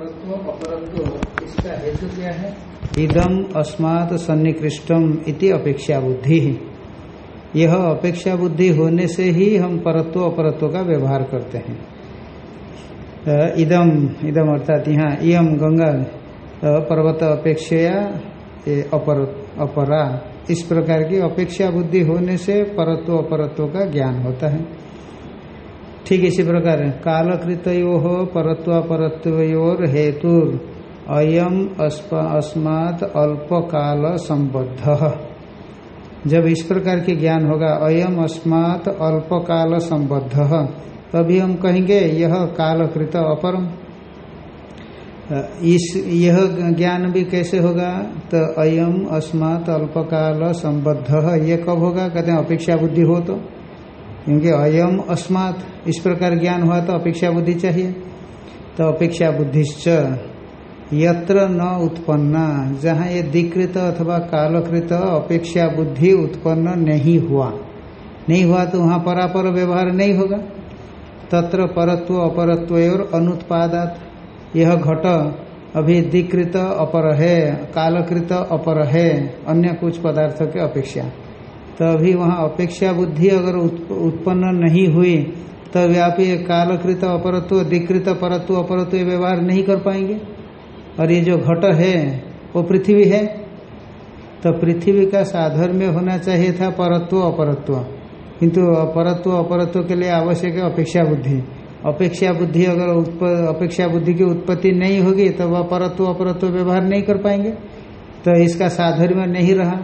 इसका हेतु क्या है? इदम अस्मात् सन्निकृष्टम इति अपेक्षा बुद्धि। यह अपेक्षा बुद्धि होने से ही हम परत्व, अपरत्व का व्यवहार करते हैं। इदम इदम अर्थात यहाँ इम गंगा पर्वत अपेक्षया अपर, अपरा। इस प्रकार की अपेक्षा बुद्धि होने से परत्व, अपरत्व का ज्ञान होता है। ठीक इसी प्रकार कालकृतयो परत्वापरत्वयोर हेतु अयम अस्मात् अल्पकाल संबद्ध जब इस प्रकार के ज्ञान होगा, अयम अस्मात् अल्पकाल संबद्ध तभी हम कहेंगे, यह कालकृत अपरम। इस, यह ज्ञान भी कैसे होगा? तो अयम अस्मात् अल्पकाल संबद्ध ये कब होगा? कहते हैं, अपेक्षा बुद्धि हो तो। क्योंकि अयम अस्मात्। इस प्रकार ज्ञान हुआ तो अपेक्षा बुद्धि चाहिए। तो अपेक्षा बुद्धिश्च यत्र न उत्पन्ना। जहाँ ये दिकृत अथवा कालकृत अपेक्षा बुद्धि उत्पन्न नहीं हुआ। नहीं हुआ तो वहाँ परापर व्यवहार नहीं होगा। तत्र परत्व, अपरत्व और अनुत्पादात। यह घट अभी दिकृत अपर है, कालकृत अपर है, अन्य कुछ पदार्थों के अपेक्षा। तो अभी वहाँ अपेक्षा बुद्धि अगर उत्पन्न नहीं हुई, तब आप ये कालकृत अपरत्व दिकृत परत्व अपरत्व व्यवहार नहीं कर पाएँगे। और ये जो घट है, वो पृथ्वी है। तो पृथ्वी का साधर्म्य होना चाहिए था परत्व, अपरत्व। किंतु अपरत्व अपरत्व के लिए आवश्यक है अपेक्षा बुद्धि। अपेक्षा बुद्धि अगर अपेक्षा बुद्धि की उत्पत्ति नहीं होगी तो वह परत्व अपरत्व व्यवहार नहीं कर पाएँगे। तो इसका साधर्म्य नहीं रहा।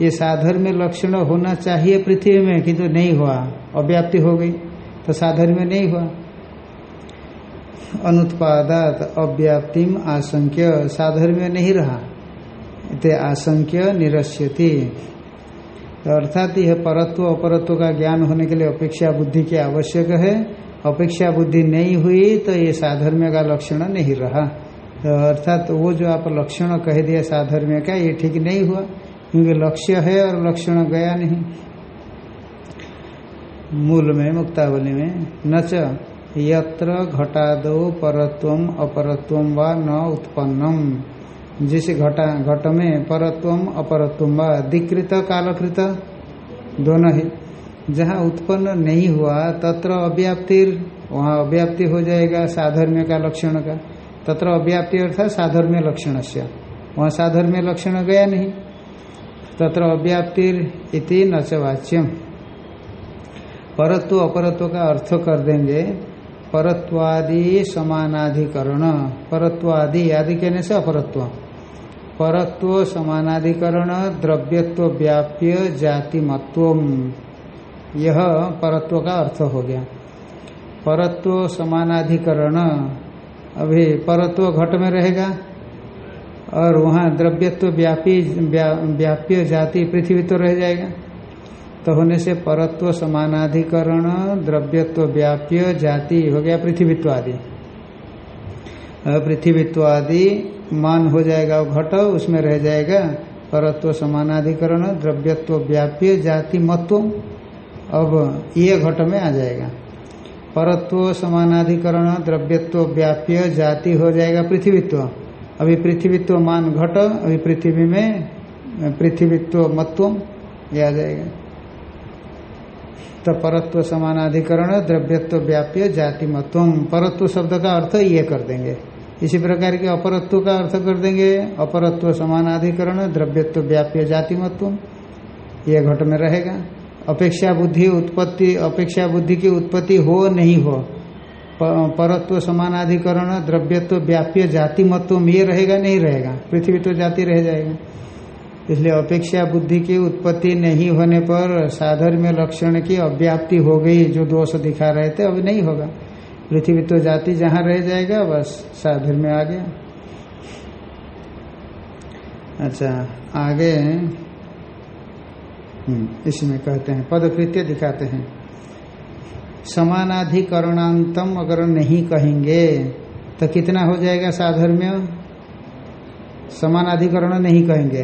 ये साधर्म्य लक्षण होना चाहिए पृथ्वी में, किंतु नहीं हुआ। अव्याप्ति हो गई तो साधर्म्य नहीं हुआ। अनुत्पादात अव्याप्तिम आशंक्य, साधर्म्य नहीं रहा। इतने आशंक्य निरस्यति। अर्थात यह परत्व, अपरत्व का ज्ञान होने के लिए अपेक्षा बुद्धि की आवश्यक है। अपेक्षा बुद्धि नहीं हुई तो ये साधर्म्य का लक्षण नहीं रहा। तो अर्थात वो जो आप लक्षण कह दिया साधर्म्य का, ये ठीक नहीं हुआ। क्योंकि लक्ष्य है और लक्षण गया नहीं। मूल में, मुक्तावली में नच यत्र घटादो परत्वम अपरत्वम व न उत्पन्नम। जिस घटा, घट में परत्वम अपरत्वम व दिकृत कालकृत, दोनों ही। जहाँ उत्पन्न नहीं हुआ, तत्र अव्याप्तिर वहाँ अव्याप्ति हो जाएगा साधर्म्य का लक्षण का। तत्र अव्याप्ति अर्थात साधर्म्य लक्षण से वहाँ साधर्म्य लक्षण गया नहीं। तत्र अव्याप्तिर इति नचवाच्यम परत्व अपरत्व का अर्थ कर देंगे। परत्वादि समानाधिकरण। परत्वादि आदि कहने से अपरत्व। परत्व समानाधिकरण, द्रव्यत्व व्याप्य जातिमत्व यह परत्व का अर्थ हो गया। परत्व समानाधिकरण। अभी परत्व घट में रहेगा। और वहाँ द्रव्यत्व व्यापी व्याप्य जाति पृथ्वी तो रह जाएगा। तो होने से परत्व समानाधिकरण, द्रव्यत्व व्याप्य, जाति हो गया पृथ्वीत्व आदि पृथ्वीत्व आदि मान हो जाएगा घट, उसमें रह जाएगा। परत्व समानाधिकरण, द्रव्यत्व व्याप्य, जाति मत्व, अब ये घट में आ जाएगा। परत्व समानाधिकरण, द्रव्यत्व व्याप्य, जाति हो जाएगा पृथ्वीत्व। अभी पृथ्वीत्व मान घट अभी पृथ्वी में पृथ्वीत्व मत्व ये आ जाएगा। तो परत्व समानाधिकरण, द्रव्यत्व व्याप्य जाति मत्व परत्व शब्द का अर्थ ये कर देंगे। इसी प्रकार के अपरत्व का अर्थ कर देंगे। अपरत्व समानाधिकरण, द्रव्यत्व व्याप्य जाति मत्व ये घट में रहेगा। अपेक्षा बुद्धि उत्पत्ति, अपेक्षा बुद्धि की उत्पत्ति हो, नहीं हो परत्व समानाधिकरण, द्रव्यत्व, व्याप्य जाति मत्व ये रहेगा, नहीं रहेगा। पृथ्वी तो जाति रह जाएगा। इसलिए अपेक्षा बुद्धि की उत्पत्ति नहीं होने पर साधर्म्य लक्षण की अव्याप्ति हो गई, जो दोष दिखा रहे थे, अब नहीं होगा। पृथ्वी तो जाति जहाँ रह जाएगा, बस साधर्म्य आ गया। अच्छा आगे इसमें कहते हैं, पदकृत्य दिखाते हैं। समानाधिकरणांतम अगर नहीं कहेंगे तो कितना हो जाएगा साधर्म्य समानाधिकरण नहीं कहेंगे।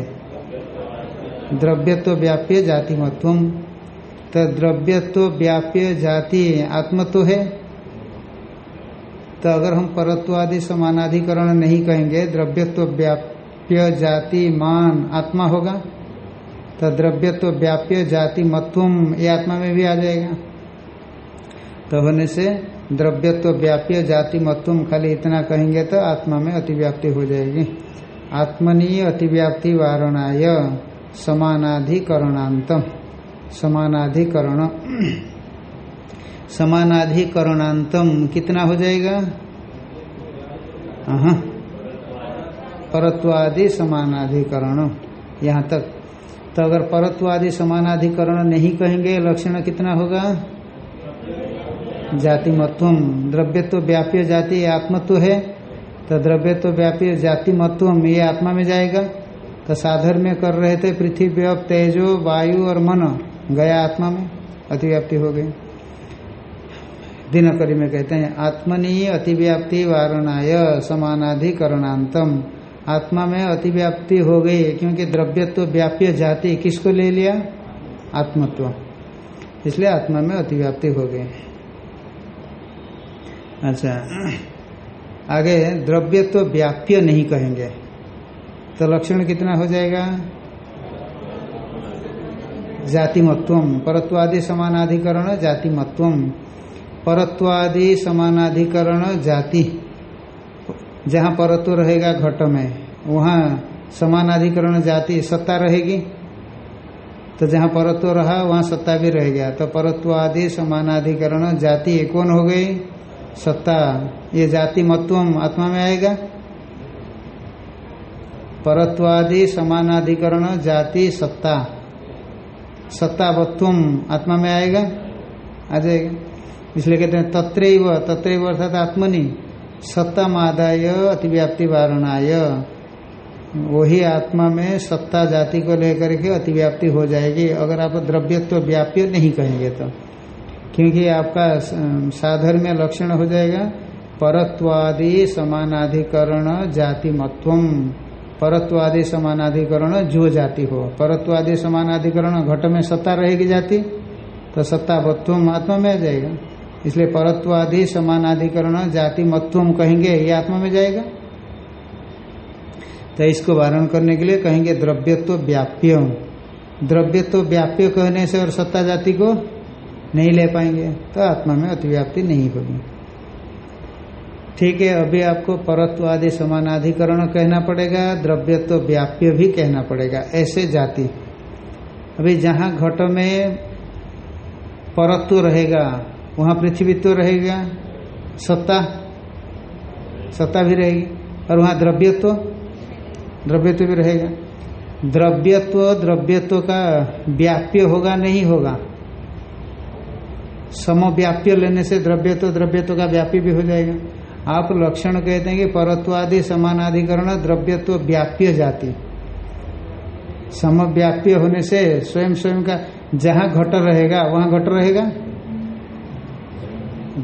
द्रव्यत्व व्याप्य जाति मत्व तो द्रव्यत्व व्याप्य जाति आत्मत्व है। तो अगर हम परत्वादि समानाधिकरण नहीं कहेंगे, द्रव्यत्व व्याप्य जाति मान आत्मा होगा। तो द्रव्यत्व व्याप्य जाति मत्वम ये आत्मा में भी आ जाएगा। तो होने से द्रव्यत्व व्याप्य, जाति मत्वम खाली इतना कहेंगे तो आत्मा में अतिव्याप्ति हो जाएगी। आत्मनीय अतिव्याप्ति वारणाय समानाधिकरणांतम। समानाधिकरण। समानाधिकरणांतम कितना हो जाएगा? परत्वादि समानाधिकरण। यहाँ तक। तो अगर परत्वादि समानाधिकरण नहीं कहेंगे, लक्षण कितना होगा? जाति मत्वम। तो व्याप्य जाति आत्मत्व है। तो द्रव्यत्व व्याप्य जाति मत्वम, ये आत्मा में जाएगा। तो साधर में कर रहे थे पृथ्वी तेजो, वायु और मन, गया आत्मा में। अतिव्याप्ति हो गई। दिनकरी में कहते हैं, आत्मनीय अतिव्याप्ति वारणाय समानाधिकरणांतम। आत्मा में अतिव्याप्ति हो गई, क्योंकि द्रव्य तो व्याप्य जाति किसको ले लिया? आत्मत्व। इसलिए आत्मा में अतिव्याप्ति हो गई। अच्छा। आगे द्रव्य तो व्याप्य नहीं कहेंगे। तो लक्षण कितना हो जाएगा? जातिमत्वम, परत्वादि समानाधिकरण, जातिमत्वम। परत्वादि समानाधिकरण, जाति। जहाँ परत्व रहेगा घट में, वहाँ समानाधिकरण जाति, सत्ता रहेगी। तो जहाँ परत्व रहा, वहाँ सत्ता भी रहेगा तो परत्वादि समानाधिकरण, जाति कौन हो गई? सत्ता, ये जाति मत्वम आत्मा में आएगा? परत्वादि समानाधिकरण, जाति, सत्ता। सत्तावत्वम आत्मा में आएगा? आ जाएगा। इसलिए कहते हैं तत्रैव तत्रैव अर्थात आत्मनि। सत्ता मादाय अतिव्याप्ति वारणाय। वही आत्मा में सत्ता जाति को लेकर के अतिव्याप्ति हो जाएगी। अगर आप द्रव्यत्व व्याप्य नहीं कहेंगे तो। क्योंकि आपका साधर में लक्षण हो जाएगा। परत्वादि समानाधिकरण जाति मत्वम परत्वादि समानाधिकरण जो जाति हो। परत्वादि समानाधिकरण घट में सत्ता रहेगी जाति तो सत्ता वत्वम आत्मा में आ जाएगा। इसलिए परत्वादि समानाधिकरण जाति मत्वम कहेंगे, ये आत्मा में जाएगा। तो इसको वारण करने के लिए कहेंगे द्रव्यत्व व्याप्य द्रव्यत्व व्याप्य कहने से और सत्ता जाति को नहीं ले पाएँगे तो आत्मा में अतिव्याप्ति नहीं होगी। ठीक है, अभी आपको परत्व आदि समानाधिकरण कहना पड़ेगा, द्रव्यत्व व्याप्य भी कहना पड़ेगा, ऐसे जाति। अभी जहाँ घट में परत्व रहेगा, वहाँ पृथ्वीत्व रहेगा, सत्ता सत्ता भी रहेगी, और वहाँ द्रव्यत्व द्रव्यत्व भी रहेगा। द्रव्यत्व द्रव्यत्व का व्याप्य होगा, नहीं होगा समव्याप्य लेने से द्रव्य तो द्रव्य तो का व्यापी भी हो जाएगा। आप लक्षण कहते हैं कि परत्वादि समानाधिकरण द्रव्यत्व व्याप्य जाति। समव्याप्य होने से स्वयं स्वयं का जहाँ घट रहेगा, वहाँ घट रहेगा?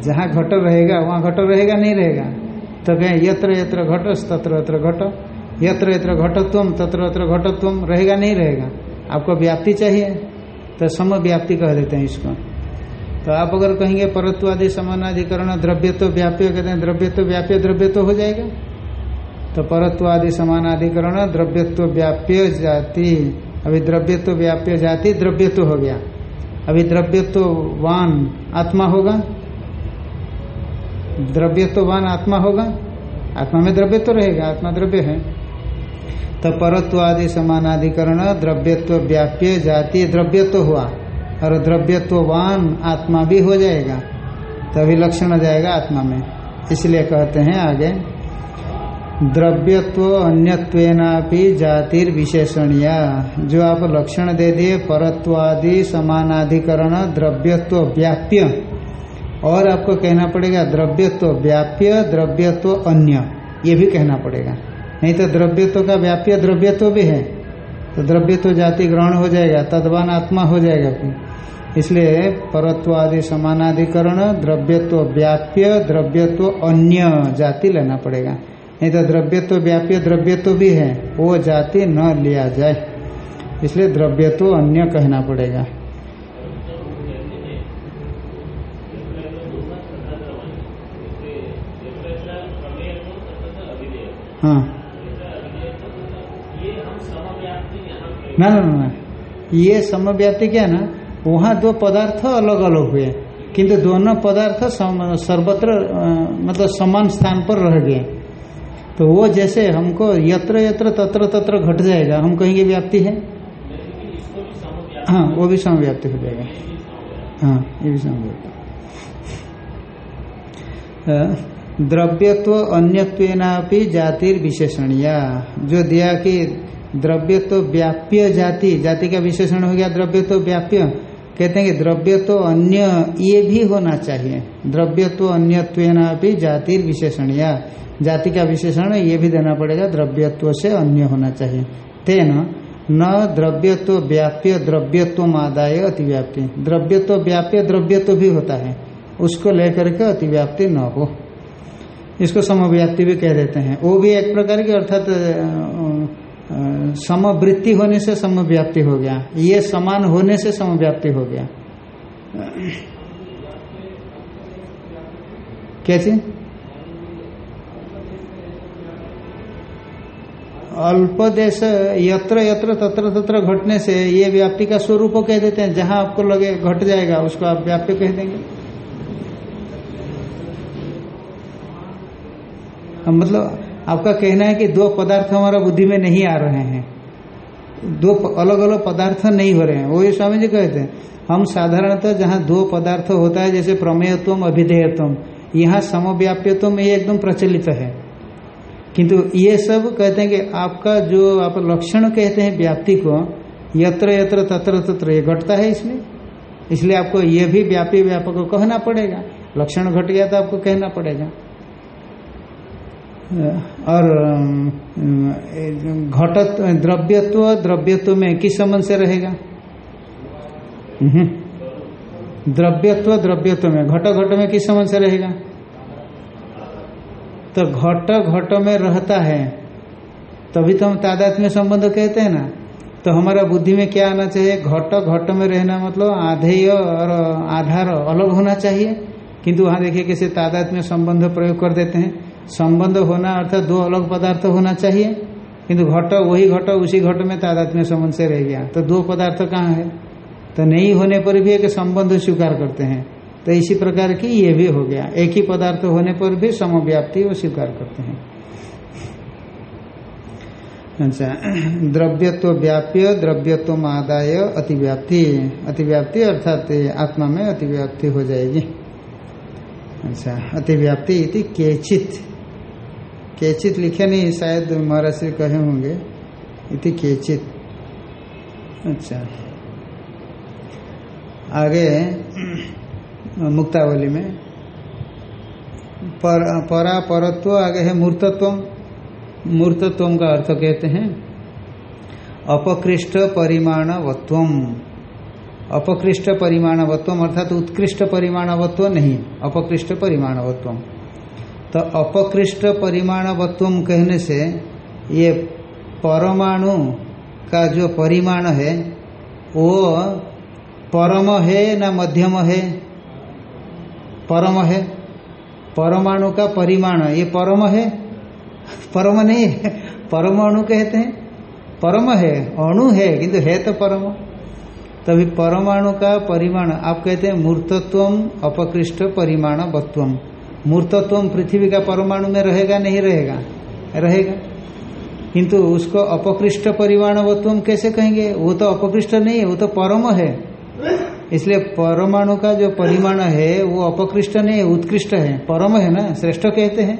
जहाँ घट रहेगा, वहाँ घट रहेगा, नहीं रहेगा। तो कहें, यत्र यत्र घट तत्र यत्र घट। यत्र यत्र घटत्व, तत्र यत्र घटत्व, रहेगा, नहीं रहेगा? आपको व्याप्ति चाहिए। तो समव्याप्ति कह देते हैं इसको। तो आप अगर कहेंगे परत्व परत्वादि समानाधिकरण तो व्याप्य, कहते हैं द्रव्य तो व्याप्य द्रव्य तो हो जाएगा। तो परत्व परत्वादि समानाधिकरण, द्रव्यत्व व्याप्य जाति, अभी द्रव्यत्व व्याप्य जाति द्रव्य तो हो गया। अभी द्रव्यत्व वान आत्मा होगा। द्रव्यत्ववान आत्मा होगा। आत्मा में द्रव्य तो रहेगा, आत्मा द्रव्य है। तो परत्व परत्वादि समानाधिकरण, द्रव्यत्व व्याप्य जाति द्रव्य तो हुआ। और द्रव्यत्ववान आत्मा भी हो जाएगा, तभी लक्षण हो जाएगा आत्मा में। इसलिए कहते हैं आगे, द्रव्यत्व अन्यत्वेनापि जातिर विशेषणिया जो आप लक्षण दे दिए, परत्वादि समानाधिकरण, द्रव्यत्व व्याप्य। और आपको कहना पड़ेगा द्रव्यत्व व्याप्य, द्रव्यत्व अन्य। ये भी कहना पड़ेगा। नहीं तो द्रव्यत्व का व्याप्य द्रव्यत्व भी है। तो द्रव्यत्व जाति ग्रहण हो जाएगा, तद्वान आत्मा हो जाएगा फिर इसलिए परत्वादि समानाधिकरण, द्रव्यत्व व्याप्य, द्रव्यत्व अन्य जाति लेना पड़ेगा। नहीं तो द्रव्यत्व व्याप्य द्रव्यत्व भी है, वो जाति न लिया जाए। इसलिए द्रव्यत्व अन्य कहना पड़ेगा। हाँ। ना ना ना ये समव्याप्ति क्या ना, वहाँ दो पदार्थ अलग अलग हुए। किंतु दोनों पदार्थ सर्वत्र मतलब समान स्थान पर रह गए। तो वो जैसे हमको यत्र यत्र, तत्र तत्र घट जाएगा। हम कहेंगे व्याप्ति है? हाँ वो भी समव्याप्ति हो जाएगा। हाँ ये भी समव्याप्ति द्रव्यत्व अन्यत्वेनापि जातिर विशेषणिया जो दिया कि द्रव्यत्व व्याप्य जाति जाति का विशेषण हो गया द्रव्य तो व्याप्य। कहते हैं कि द्रव्य तो अन्य, ये भी होना चाहिए। द्रव्यत्व अन्यत्वेनापि जातिर विशेषणिया। जाति का विशेषण, ये भी देना पड़ेगा, द्रव्यत्व से अन्य होना चाहिए। तेन, न द्रव्यत्व व्याप्य द्रव्यत्व आदाय अतिव्याप्ति। द्रव्यत्व व्याप्य द्रव्यत्व भी होता है। उसको लेकर के अतिव्याप्ति न हो। इसको समव्याप्ति भी कह देते हैं। वो भी एक प्रकार की, अर्थात समवृत्ति होने से समव्याप्ति हो गया। ये समान होने से समव्याप्ति हो गया। क्या चीज़? अल्प देश यत्र यत्र तत्र तत्र घटने से ये व्याप्ति का स्वरूप कह देते हैं। जहाँ आपको लगे घट जाएगा, उसको आप व्याप्य कह देंगे। मतलब आपका कहना है कि दो पदार्थ हमारा बुद्धि में नहीं आ रहे हैं। दो अलग अलग पदार्थ नहीं हो रहे हैं। वही स्वामी जी कहते हैं, हम साधारणतः जहाँ दो पदार्थ होता है, जैसे प्रमेयत्व अभिधेयत्व यहाँ समव्याप्यत्व ये एकदम प्रचलित है। किंतु ये सब कहते हैं कि आपका जो आप लक्षण कहते हैं व्याप्ति को, यत्र यत्र तत्र तत्र, ये घटता है इसमें। इसलिए आपको ये भी व्यापी व्यापक कहना पड़ेगा। लक्षण घट गया तो आपको कहना पड़ेगा। और अम, घट द्रव्यत्व द्रव्यत्व में किस संबंध से रहेगा। हम्म। द्रव्यत्व द्रव्यत्व में घट घट में किस संबंध से रहेगा। तो घट घट में रहता है तभी तो हम तादात्म्य संबंध कहते हैं ना। तो हमारा बुद्धि में क्या आना चाहिए? घट घट में रहना मतलब आधेय और आधार अलग होना चाहिए। किंतु वहाँ देखिए कैसे तादात्म्य संबंध प्रयोग कर देते हैं। संबंध होना अर्थात दो अलग पदार्थ होना चाहिए। किंतु घट वही घट उसी घट में तादात्म्य संबंध से रह गया। तो दो पदार्थ कहाँ है? तो नहीं होने पर भी एक संबंध स्वीकार करते हैं। तो इसी प्रकार की ये भी हो गया। एक ही पदार्थ होने पर भी समव्याप्ति वो स्वीकार करते हैं। अच्छा द्रव्यत्व व्याप्य, द्रव्यत्व आदाय, अतिव्याप्ति। अतिव्याप्ति अर्थात आत्मा में अतिव्याप्ति हो जाएगी। अच्छा अतिव्याप्ति केचित। केचित लिखे नहीं शायद महाराज से कहे होंगे। इति केचित। अच्छा। आगे मुक्तावली में। पर, परा परत्व आगे है मूर्तत्व मूर्तत्व का अर्थ कहते हैं अपकृष्ट परिमाणवत्व अपकृष्ट परिमाणवत्व अर्थात उत्कृष्ट परिमाणवत्व नहीं अपकृष्ट परिमाणवत्व तो अपकृष्ट परिमाणवत्व कहने से ये परमाणु का जो परिमाण है, वो परम है ना मध्यम है? परम है। परमाणु का परिमाण, ये परम है? परम नहीं है। परमाणु कहते हैं। परम है, अणु है, किंतु है तो परम। तभी परमाणु का परिमाण, आप कहते हैं मूर्तत्व अपकृष्ट परिमाण वत्वम मूर्तत्व पृथ्वी का परमाणु में रहेगा, नहीं रहेगा? रहेगा। किंतु उसको अपकृष्ट परिमाण वत्वम कैसे कहेंगे? वो तो अपकृष्ट नहीं है वो तो परम है। इसलिए परमाणु का जो परिमाण है, वो अपकृष्ट नहीं है उत्कृष्ट है। परम है ना? श्रेष्ठ कहते हैं।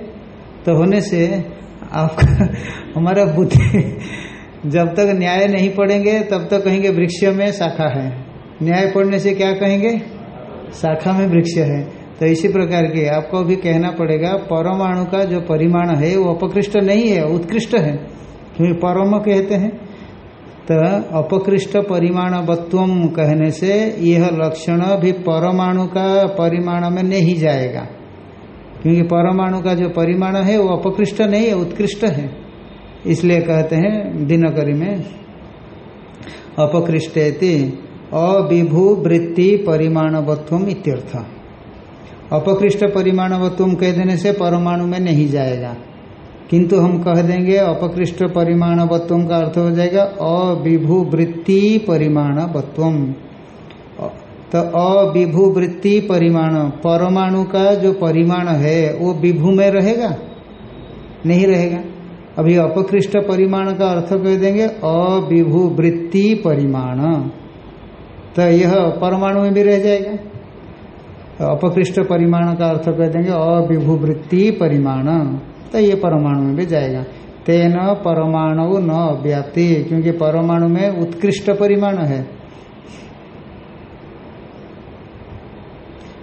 तो होने से आपका हमारा बुद्धि जब तक न्याय नहीं पढ़ेंगे तब तक कहेंगे वृक्ष में शाखा है। न्याय पढ़ने से क्या कहेंगे? शाखा में वृक्ष है। तो इसी प्रकार के आपको भी कहना पड़ेगा, परमाणु का जो परिमाण है, वो अपकृष्ट नहीं है, उत्कृष्ट है। क्योंकि परम कहते हैं। तो अपकृष्ट परिमाणवत्व कहने से यह लक्षण भी परमाणु का परिमाण में नहीं जाएगा। क्योंकि परमाणु का जो परिमाण है, वो अपकृष्ट नहीं है, उत्कृष्ट है। इसलिए कहते हैं दिनकरी में, अपकृष्टेति अविभू वृत्ति परिमाणवत्व इत्यर्थ। अपकृष्ट परिमाणवत्व कह देने से परमाणु में नहीं जाएगा। किंतु हम कह देंगे अपकृष्ट परिमाणवत्व का अर्थ हो जाएगा अविभुवृत्ति परिमाणवत्व तो अविभुवृत्ति परिमाण, परमाणु का जो परिमाण है, वो विभू में रहेगा? नहीं रहेगा। अभी अपकृष्ट परिमाण का अर्थ कह देंगे अविभुवृत्ति परिमाण। तो यह परमाणु में भी रह जाएगा। अपकृष्ट परिमाण का अर्थ कह देंगे, अविभुवृत्ति परिमाण। तो ये परमाणु में भी जाएगा। तेन परमाणु न अव्याप्ति, क्योंकि परमाणु में उत्कृष्ट परिमाण है।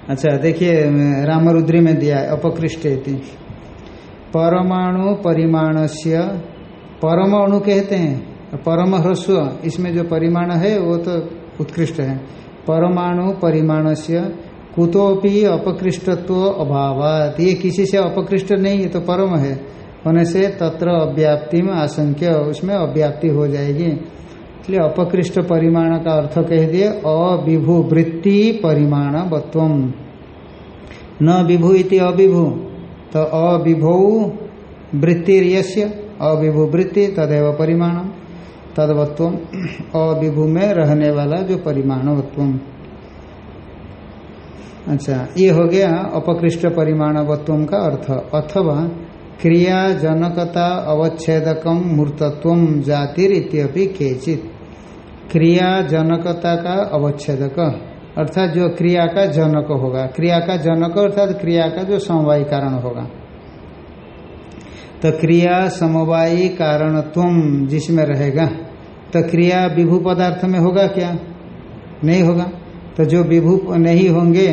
अच्छा देखिए, रामरुद्री में दिया है अपकृष्ट परमाणु परिमाण से परमाणु कहते हैं, परम ह्रस्व, इसमें जो परिमाण है, वो तो उत्कृष्ट है। परमाणु परिमाण से कुतोपि अपकृष्टत्व अभाव ये किसी से अपकृष्ट नहीं, ये तो परम है। होने से तत्र अव्याप्ति में आशंक्य, उसमें अव्याप्ति हो जाएगी। इसलिए अपकृष्ट परिमाण का अर्थ कह दिए, अविभु वृत्ति परिमाण वत्वम न विभु इति अविभु तो अविभौ वृत्तिर्यस्य, अविभु वृत्ति तदेव परिमाण तदवत्व अविभु में रहने वाला जो परिमाणवत्व अच्छा ये हो गया अपकृष्ट परिमाणवत्व का अर्थ। अथवा क्रिया जनकता अवच्छेदकम मूर्तत्व जातिर इत्यपि केचित। क्रिया जनकता का अवच्छेदक। अर्थात जो क्रिया का जनक होगा। क्रिया का जनक अर्थात क्रिया का जो समवायी कारण होगा। तो क्रिया समवायी कारणत्व जिसमें रहेगा तो क्रिया विभू पदार्थ में होगा क्या? नहीं होगा। तो जो विभू नहीं होंगे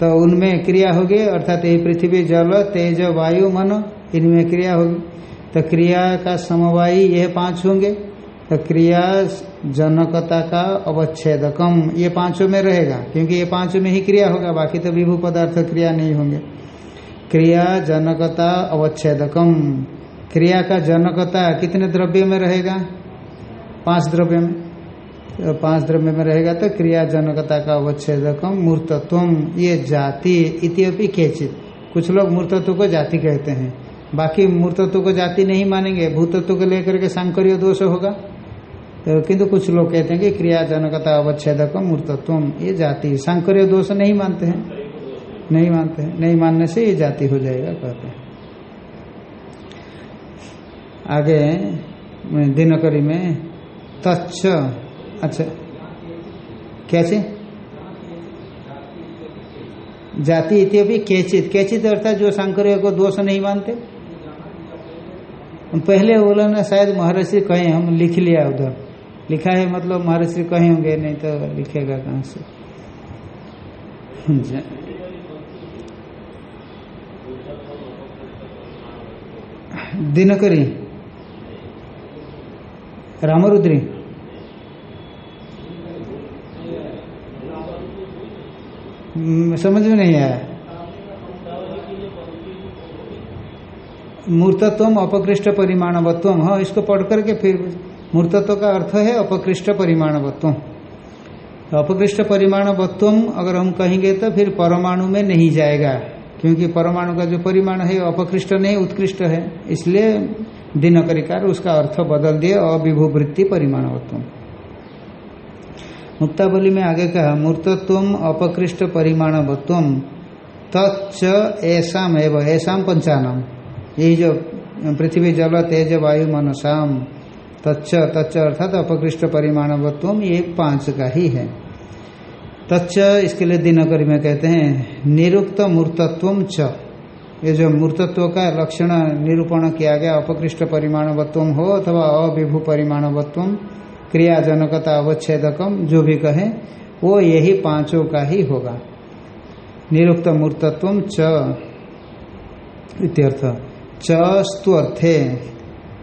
तो उनमें क्रिया होगी, अर्थात यही पृथ्वी, जल, तेज, वायु, मन, इनमें क्रिया होगी। तो क्रिया का समवायी यह पाँच होंगे। तो क्रिया जनकता का अवच्छेदकम, ये पाँचों में रहेगा, क्योंकि ये पाँचों में ही क्रिया होगा, बाकी तो विभू पदार्थ क्रिया नहीं होंगे। क्रिया जनकता अवच्छेदकम, क्रिया का जनकता कितने द्रव्य में रहेगा? पाँच द्रव्य में। पाँच द्रव्य में रहेगा तो क्रिया जनकता का अवच्छेदकम मूर्तत्व ये जाति इतियोपि केचित। कुछ लोग मूर्तत्व को जाति कहते हैं। बाकी मूर्तत्व को जाति नहीं मानेंगे, भूतत्व को लेकर के सांकर्य दोष होगा। तो किंतु कुछ लोग कहते हैं कि क्रिया जनकता अवच्छेदक मूर्तत्व ये जाति। सांकर्य दोष नहीं मानते हैं। नहीं मानते हैं। नहीं मानने से ये जाति हो जाएगा, कहते हैं। आगे, दिनकरी में तच्च अच्छा। कैसे? जाति इत्यपि केचित। केचित अर्थात जो सांकर्य को दोष नहीं मानते। पहले बोला ना, शायद महर्षि कहे, हम लिख लिया उधर। लिखा है मतलब महर्षि कहे होंगे, नहीं तो लिखेगा कहाँ से? दिनकरी। रामरुद्री। समझ में नहीं आया। मूर्तत्व अपकृष्ट परिमाणवत्व हाँ इसको पढ़ करके फिर मूर्तत्व का अर्थ है अपकृष्ट परिमाणवत्व अपकृष्ट परिमाणवत्व अगर हम कहेंगे तो फिर परमाणु में नहीं जाएगा, क्योंकि परमाणु का जो परिमाण है, अपकृष्ट नहीं, उत्कृष्ट है। इसलिए दिनकरिकार उसका अर्थ बदल दिए अविभुवृत्ति परिमाणवत्व मुक्तावली में आगे कहा, मूर्तत्व अपकृष्ट परिमाणवत्व तच्च ऐसा एवं ऐसा पंचानम। यही जो पृथ्वी, जल, तेज, वायु, मनसाम, तच्च तच्च अर्थात अपकृष्ट परिमाणवत्व ये पाँच का ही है। तच्च इसके लिए दिनकर में कहते हैं, निरुक्त मूर्तत्व च। ये जो मूर्तत्व का लक्षण निरूपण किया गया, अपकृष्ट परिमाणवत्व हो अथवा अविभू परिमाणवत्व क्रियाजनकता अवच्छेदकम, जो भी कहे, वो यही पाँचों का ही होगा। निरुक्त मूर्तत्व च इत्यर्थ। च स्तुर्थे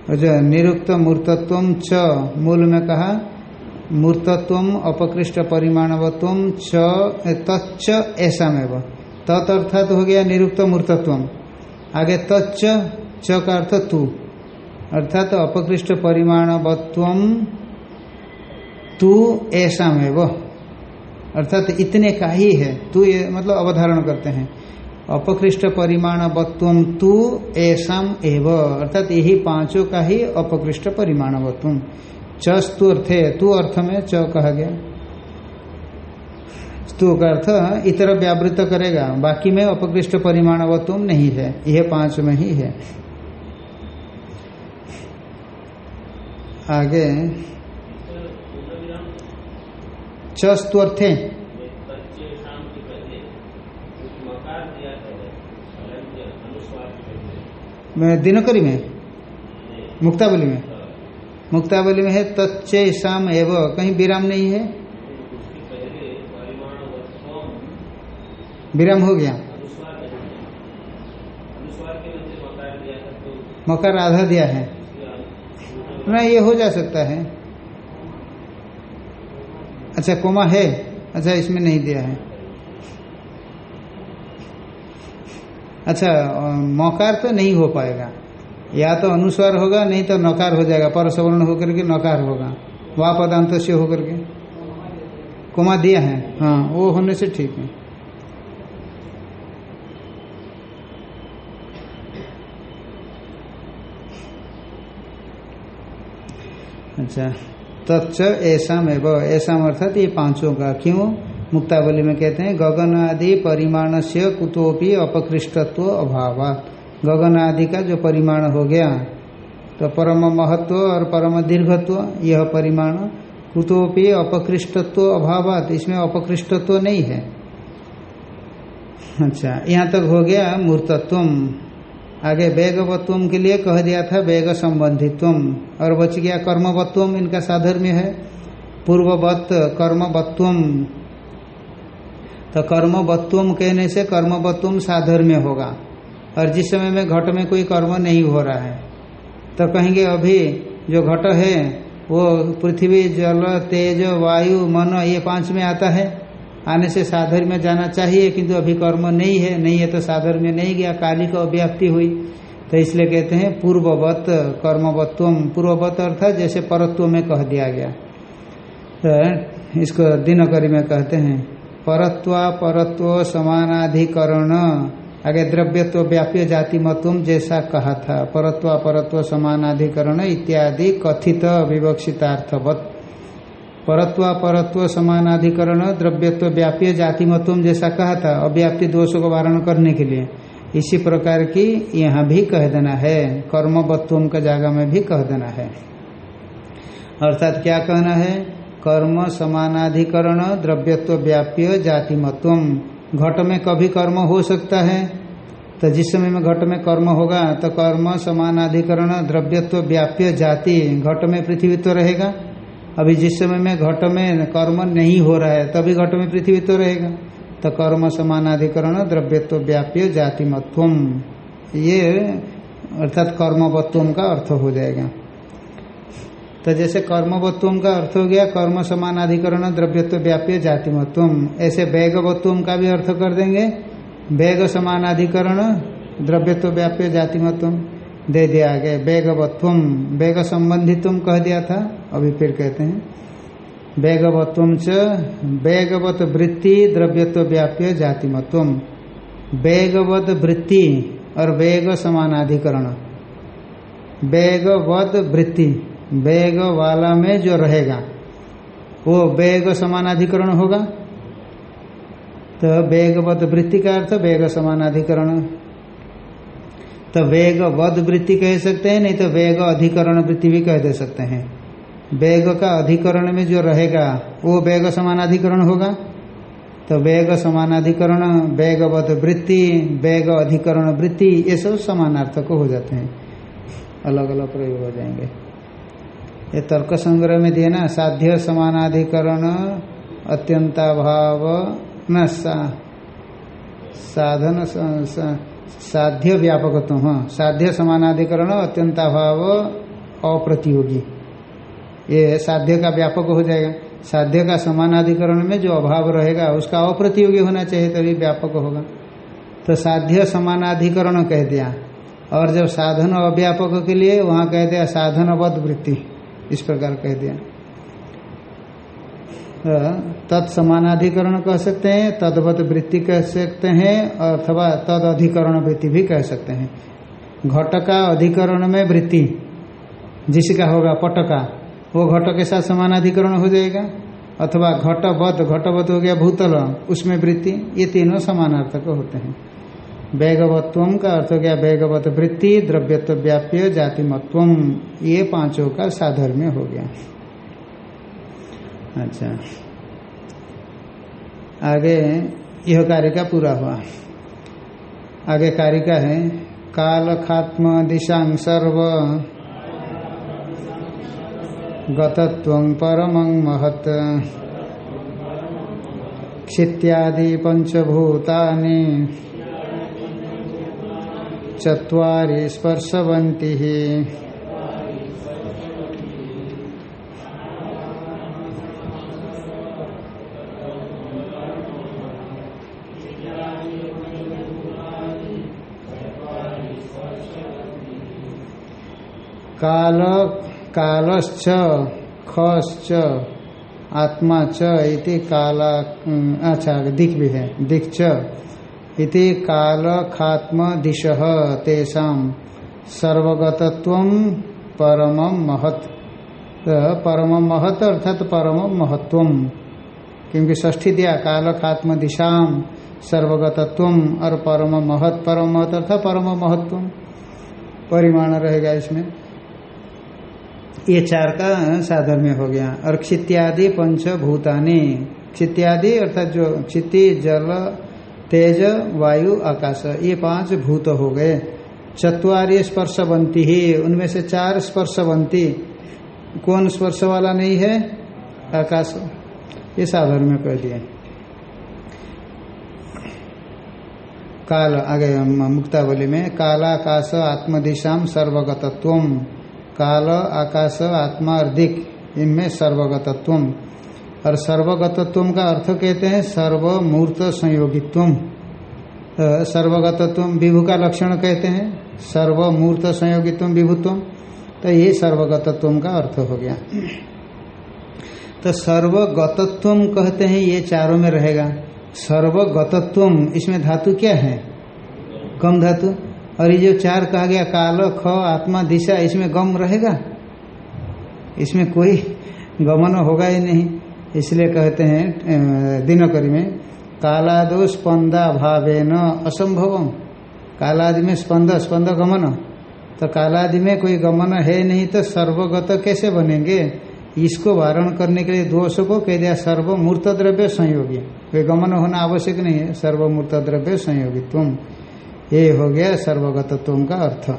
जो निरुक्त मूर्तत्व च, मूल में कहा मूर्तत्व अपकृष्ट परिमाणवत्व च तच्च ऐसा में तत् अर्थात हो गया निरुक्त मूर्तत्व आगे तच्च, च का अर्थ तू। अर्थात अपकृष्ट परिमाणवत्व तू ऐसा में वो। अर्थात इतने का ही है। तू ये मतलब अवधारण करते हैं। अपकृष्ट परिमाण वत्व तू ऐसाम एव। अर्थात यही पाँचों का ही अपकृष्ट परिमाण वत्व। चस्तु अर्थे, तू अर्थ में च कहा गया। स्तु का अर्थ इतर व्यावृत करेगा। बाकी में अपकृष्ट परिमाण वत्व नहीं है। यह पाँच में ही है। आगे। चस्तुर्थे मैं दिनकरी में, मुक्तावली में। मुक्तावली में है, तच्चे शाम एव, कहीं विराम नहीं है। विराम हो गया। मकर आधा दिया है। ना, ये हो जा सकता है। अच्छा कोमा है। अच्छा इसमें नहीं दिया है। अच्छा मकार तो नहीं हो पाएगा। या तो अनुस्वार होगा, नहीं तो नकार हो जाएगा। परसवर्ण होकर के नकार होगा। वा पदांत से होकर के। कोमा दिया है। हाँ वो होने से ठीक है। अच्छा। तत्च ऐसा में ऐसा अर्थात ये पाँचों का। क्यों? मुक्तावली में कहते हैं, गगन आदि परिमाण से कुतोपि अपकृष्टत्व अभाव गगन आदि का जो परिमाण हो गया तो परम महत्व और परम दीर्घत्व, यह परिमाण कुतोपि अपकृष्टत्व अभाव इसमें अपकृष्टत्व नहीं है। अच्छा यहाँ तक हो गया मूर्तत्व आगे वेगवत्व के लिए कह दिया था वेग संबंधित्व और बच गया कर्मवत्व इनका साधर्म्य है। पूर्ववत कर्मवत्व तो कर्मवत्व कहने से कर्मवत्व साधर्म्य होगा। और जिस समय में घट में कोई कर्म नहीं हो रहा है तो कहेंगे अभी जो घट है, वो पृथ्वी, जल, तेज, वायु, मन, ये पाँच में आता है। आने से साधर में जाना चाहिए, किंतु अभी कर्म नहीं है नहीं है तो साधर में नहीं गया काली का अव्याप्ति हुई। तो इसलिए कहते हैं, पूर्ववत कर्मवत्व पूर्ववत अर्थात जैसे परत्व में कह दिया गया। तो इसको दिनकरी में कहते हैं, परत्वा परत्व समानाधिकरण, आगे द्रव्यत्व व्याप्य जाति मतुम जैसा कहा था, परत्वा परत्व समानाधिकरण इत्यादि कथित विवक्षितार्थवत। परत्वा परत्व समानाधिकरण, द्रव्यत्व व्याप्य जाति मतुम जैसा कहा था, अव्याप्ति दोषों को वारण करने के लिए। इसी प्रकार की यहाँ भी कह देना है, कर्मवत्व का जागा में भी कह देना है। अर्थात क्या कहना है? कर्म समानाधिकरण, द्रव्यत्व व्याप्य जाति मतुम घट में कभी कर्म हो सकता है? तो जिस समय में घट में कर्म होगा तो कर्म समानाधिकरण, द्रव्यत्व व्याप्य, जाति, घट में पृथ्वी तो रहेगा। अभी जिस समय में घट में कर्म नहीं हो रहा है, तभी घट में पृथ्वी तो रहेगा। तो कर्म समानाधिकरण द्रव्यत्व व्याप्य जाति मत्वम ये अर्थात कर्मवत्व का अर्थ हो जाएगा। तो जैसे कर्मवत्व का अर्थ हो गया, कर्म समानाधिकरण द्रव्यत्व व्याप्य जाति मत्व ऐसे वेगवत्व का भी अर्थ कर देंगे। वेग समानाधिकरण द्रव्यत्व व्याप्य जाति मत्व दे दिया आगे वेगवत्व वेग संबंधित्व कह दिया था। अभी फिर कहते हैं। वेगवत्व च वेगवत वृत्ति द्रव्यत्व व्याप्य जाति मत्व वेगवत वृत्ति और वेग समानाधिकरण। वेगवत वृत्ति वेग वाला में जो रहेगा, वो वेग समानाधिकरण होगा। तो वेगवत वृत्ति का अर्थ वेग समानाधिकरण। तो वेग वध वृत्ति कह सकते हैं, नहीं तो वेग अधिकरण वृत्ति भी कह दे सकते हैं। वेग का अधिकरण में जो रहेगा वो वेग समानाधिकरण होगा। तो वेग समानाधिकरण वेगवत वृत्ति वेग अधिकरण वृत्ति ये सब समानार्थक हो जाते हैं। अलग अलग प्रयोग हो जाएँगे। ये तर्क संग्रह में दिए ना साध्य समानाधिकरण अत्यंताभाव न सा, साधन सा, साध्य व्यापकत्व हाँ साध्य समानाधिकरण अत्यंताभाव अप्रतियोगी। ये साध्य का व्यापक हो जाएगा। साध्य का समानाधिकरण में जो अभाव रहेगा, उसका अप्रतियोगी होना चाहिए, तभी व्यापक होगा। तो साध्य समानाधिकरण कह दिया। और जब साधन अव्यापक के लिए, वहाँ कह दिया, साधनवद वृत्ति। इस प्रकार कह दिया। तत्समानाधिकरण कह सकते हैं, तदवत वृत्ति कह सकते हैं, अथवा तद अधिकरण वृत्ति भी कह सकते हैं। घट का अधिकरण में वृत्ति, जिसका होगा पट का वो घट के साथ समानाधिकरण हो जाएगा, अथवा घटवत घटवत हो गया भूतल, उसमें वृत्ति, ये तीनों समानार्थक होते हैं। वेगवत्व का अर्थ हो गया वेगवत वृत्ति, द्रव्यत्व व्याप्य जातिमत्व ये पाँचों का साधर्म्य हो गया। अच्छा। आगे यह कार्य का पूरा हुआ। आगे कार्य का है काल खात्म दिशांग सर्व गतत्व परम महत। क्षित्यादि पंचभूतानि चत्वारि स्पर्शवन्ति। काल कालश्च खश्च आत्मा च इति काला अच्छा दिख भी है, दिख च इति काल खात्म दिश तेषाम सर्वगतत्व परम महत परम महत अर्थात परम महत्व क्योंकि ष्ठी दिया काल खात्म दिशाम सर्वगतत्व, और परम महत परम महत अर्थात परम महत्व परिमाण रहेगा इसमें। ये चार का साधन में हो गया। और क्षित्यादि पंचभूतानी। क्षित्यादि अर्थात जो क्षिति, जल, तेज, वायु, आकाश, ये पाँच भूत हो गए। चतवारी स्पर्शवंती ही, उनमें से चार स्पर्श स्पर्शवंती। कौन स्पर्श वाला नहीं है? आकाश। ये साधन में कह दिए। काल आगे मुक्तावली में। कालाकाश आत्मदिशाम सर्वगतत्व काल, आकाश, आत्मा और इनमें सर्वगतत्व और सर्वगतत्व का अर्थ कहते हैं सर्वमूर्त संयोगित्व सर्वगतत्व विभु का लक्षण कहते हैं, सर्वमूर्त संयोगित्व विभुत्व तो ये सर्वगतत्व का अर्थ हो गया। तो सर्वगतत्व कहते हैं, ये चारों में रहेगा। सर्वगतत्व इसमें धातु क्या है? कम धातु। और ये जो चार कहा गया, काल, ख, आत्मा, दिशा, इसमें गम रहेगा? इसमें कोई गमन होगा ही नहीं। इसलिए कहते हैं दिनकरी में, कालादो स्पंदा भावे न असंभवम कालादि में स्पंद स्पंद गमन। तो कालादि में कोई गमन है नहीं तो सर्वगत कैसे बनेंगे? इसको वारण करने के लिए दोष को कह दिया सर्वमूर्त द्रव्य संयोगी। कोई गमन होना आवश्यक नहीं है सर्वमूर्त द्रव्य संयोगित्व। ये हो गया सर्वगतत्व का अर्थ।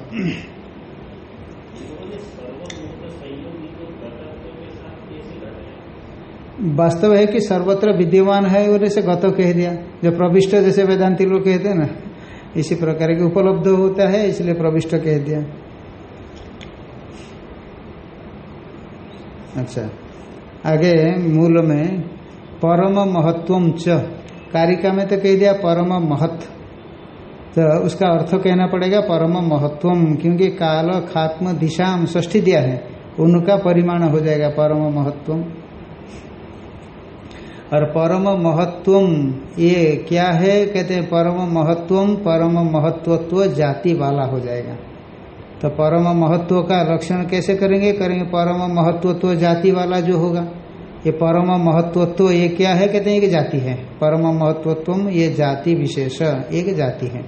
वास्तव है कि सर्वत्र विद्यमान है और ऐसे गत कह दिया। जो प्रविष्ट जैसे वेदांति लोग कहते हैं ना, इसी प्रकार के उपलब्ध होता है, इसलिए प्रविष्ट कह दिया। अच्छा आगे मूल में परम महत्व च। कारिका में तो कह दिया परम महत्व तो उसका अर्थ कहना पड़ेगा परम महत्वम, क्योंकि काल खात्म दिशाम ष्ठी दिया है, उनका परिमाण हो जाएगा परम महत्वम। और परम महत्वम ये क्या है? कहते हैं परम महत्वम, परम महत्वत्व जाति वाला हो जाएगा। तो परम महत्व का लक्षण कैसे करेंगे? करेंगे परम महत्वत्व जाति वाला जो होगा। ये परम महत्वत्व ये क्या है? कहते हैं कि जाति है। परम महत्वत्व ये जाति विशेष, एक जाति है,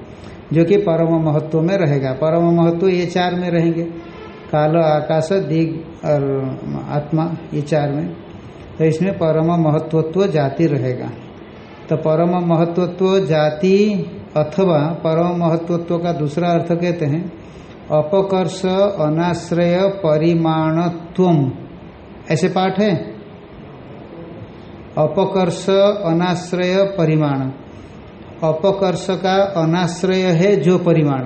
जो कि परम महत्व में रहेगा। परम महत्व ये चार में रहेंगे। काल, आकाश, दिग और आत्मा, ये चार में। तो इसमें परम महत्वत्व जाति रहेगा। तो परम महत्वत्व जाति अथवा परम महत्वत्व का दूसरा अर्थ कहते हैं, अपकर्ष, अनाश्रय परिमाणत्व ऐसे पाठ है? अपकर्ष अनाश्रय परिमाण। अपकर्ष का अनाश्रय है जो परिमाण।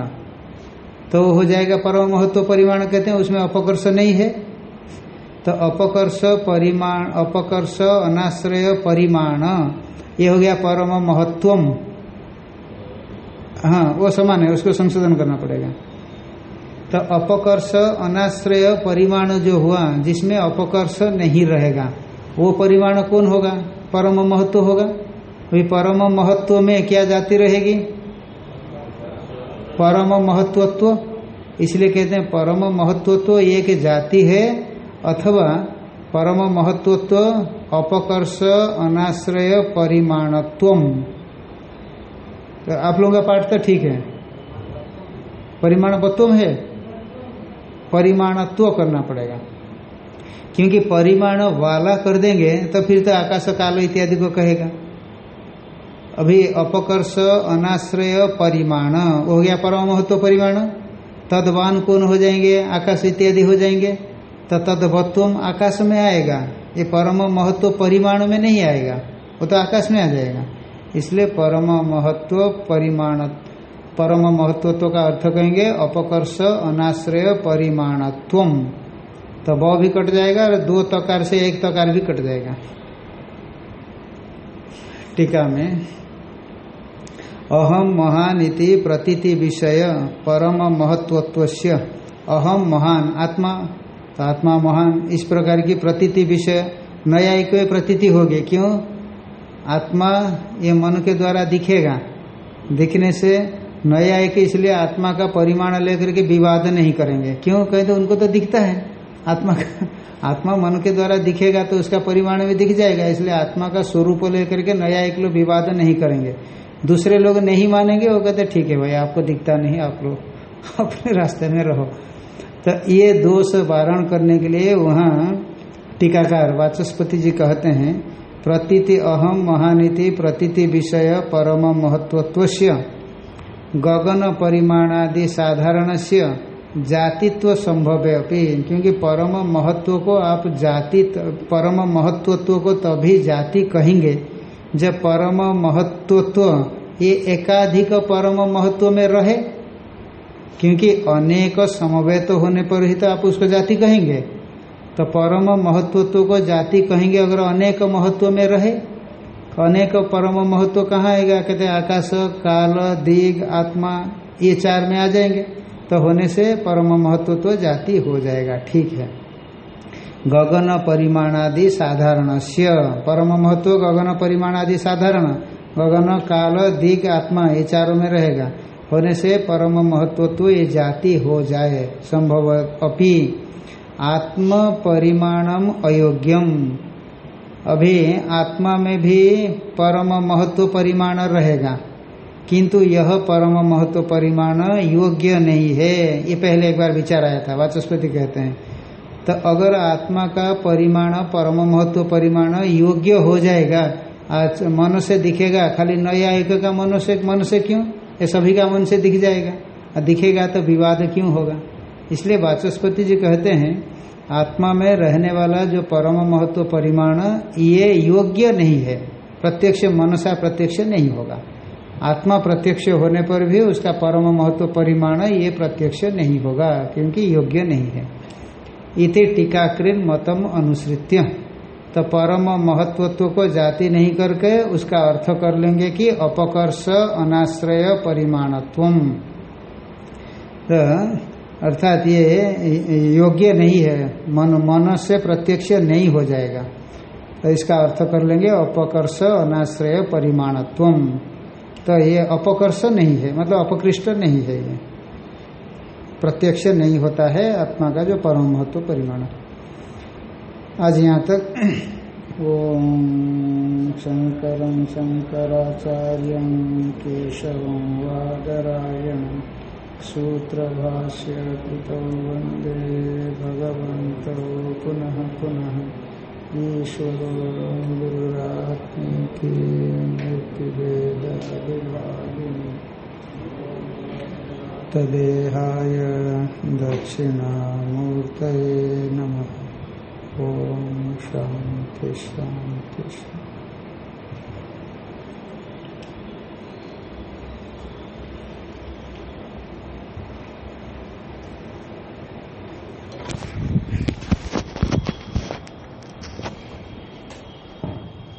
तो हो जाएगा परम महत्व परिमाण कहते हैं, उसमें अपकर्ष नहीं है। तो अपकर्ष परिमाण, अपकर्ष अनाश्रय परिमाण, ये हो गया परम महत्वम। हाँ वो समान है, उसको संशोधन करना पड़ेगा। तो अपकर्ष अनाश्रय परिमाण जो हुआ, जिसमें अपकर्ष नहीं रहेगा। वो परिमाण कौन होगा? परम महत्व होगा? अभी परम महत्व में क्या जाति रहेगी? परम महत्वत्व। इसलिए कहते हैं परम महत्वत्व एक जाति है अथवा परम महत्वत्व अपकर्ष, अनाश्रय परिमाणत्व तो आप लोगों का पाठ तो ठीक है। परिमाणत्व है। परिमाणत्व करना पड़ेगा। क्योंकि परिमाण वाला कर देंगे तो फिर तो आकाश काल इत्यादि को कहेगा। अभी अपकर्ष, अनाश्रय, परिमाण, हो गया परम महत्व परिमाण। तदवान कौन हो जाएँगे? आकाश इत्यादि हो जाएँगे। तो तदवत्व आकाश में आएगा। ये परम महत्व परिमाण में नहीं आएगा। वो तो आकाश में आ जाएगा। इसलिए परम महत्व परिमाण परम महत्वत्व का अर्थ कहेंगे अपकर्ष, अनाश्रय परिमाणत्व तो ब भी कट जाएगा और दो तकार से एक तकार भी कट जाएगा। टीका में अहम महान इति प्रतीति विषय परम महत्वत्व अहम महान आत्मा तो आत्मा महान, इस प्रकार की प्रतीति विषय। नया एक प्रतीति होगी, क्यों? आत्मा ये मन के द्वारा दिखेगा। दिखने से नया एक इसलिए आत्मा का परिमाण लेकर के विवाद नहीं करेंगे। क्यों? कहते उनको तो दिखता है। आत्मा का, आत्मा मन के द्वारा दिखेगा तो उसका परिमाण भी दिख जाएगा, इसलिए आत्मा का स्वरूप लेकर के नया एक लोग विवाद नहीं करेंगे। दूसरे लोग नहीं मानेंगे, वो कहते ठीक है भाई, आपको दिखता नहीं, आप लोग अपने रास्ते में रहो। तो ये दोष वारण करने के लिए वहाँ टीकाकार वाचस्पति जी कहते हैं, प्रतीति अहम महानीति, प्रतीति विषय परम महत्वत्व गगन परिमाणादि साधारण से जातित्व संभव है अपनी क्योंकि परम महत्व को आप जाति, परम महत्वत्व को तभी जाति कहेंगे, जब परम महत्वत्व, ये एकाधिक परम महत्व में रहे। क्योंकि अनेक समवेत होने पर ही तो आप उसको जाति कहेंगे। तो परम महत्वत्व को जाति कहेंगे अगर अनेक महत्व में रहे। अनेक परम महत्व कहाँ आएगा? कहते आकाश, काल, दिग, आत्मा, ये चार में आ जाएँगे। तो होने से परम महत्व तो जाति हो जाएगा। ठीक है। गगन परिमाणादि साधारण से परम महत्व गगन परिमाणादि साधारण। गगन, काल, दिग, आत्मा, ये चारों में रहेगा। होने से परम महत्व तो ये जाति हो जाए। संभव अपि। आत्म परिमाणम अयोग्यम। अभी आत्मा में भी परम महत्व परिमाण रहेगा। किंतु यह परम महत्व परिमाण योग्य नहीं है। ये पहले एक बार विचार आया था, वाचस्पति कहते हैं। तो अगर आत्मा का परिमाण, परम महत्व परिमाण योग्य हो जाएगा, आज मन से दिखेगा, खाली नया एक का मनुष्य मनुष्य क्यों? ये सभी का मन से दिख जाएगा। और दिखेगा तो विवाद क्यों होगा? इसलिए वाचस्पति जी कहते हैं, आत्मा में रहने वाला जो परम महत्व परिमाण, ये योग्य नहीं है। प्रत्यक्ष मनसा प्रत्यक्ष नहीं होगा। आत्मा प्रत्यक्ष होने पर भी उसका परम महत्व परिमाण ये प्रत्यक्ष नहीं होगा, क्योंकि योग्य नहीं है। इति टीकाकृत मतम अनुसृत्य। तो परम महत्वत्व को जाति नहीं करके उसका अर्थ कर लेंगे कि अपकर्ष, अनाश्रय परिमाणत्व तो अर्थात ये योग्य नहीं है, मन मन से प्रत्यक्ष नहीं हो जाएगा। तो इसका अर्थ कर लेंगे अपकर्ष, अनाश्रय परिमाणत्व तो ये अपकर्ष नहीं है मतलब अपकृष्ट नहीं है ये। प्रत्यक्ष नहीं होता है आत्मा का जो परम महत्व परिमाण। आज यहाँ तक ओम शंकर शंकराचार्य केशव वादरायण सूत्र भाष्य कृत वंदे भगवत पुनः पुनः। ईश्वर गुरुरात्मिकी मूर्तिभेद विभागिनी तदेहाय दक्षिणामूर्त नमः। ॐ शान्ति शान्ति शान्ति।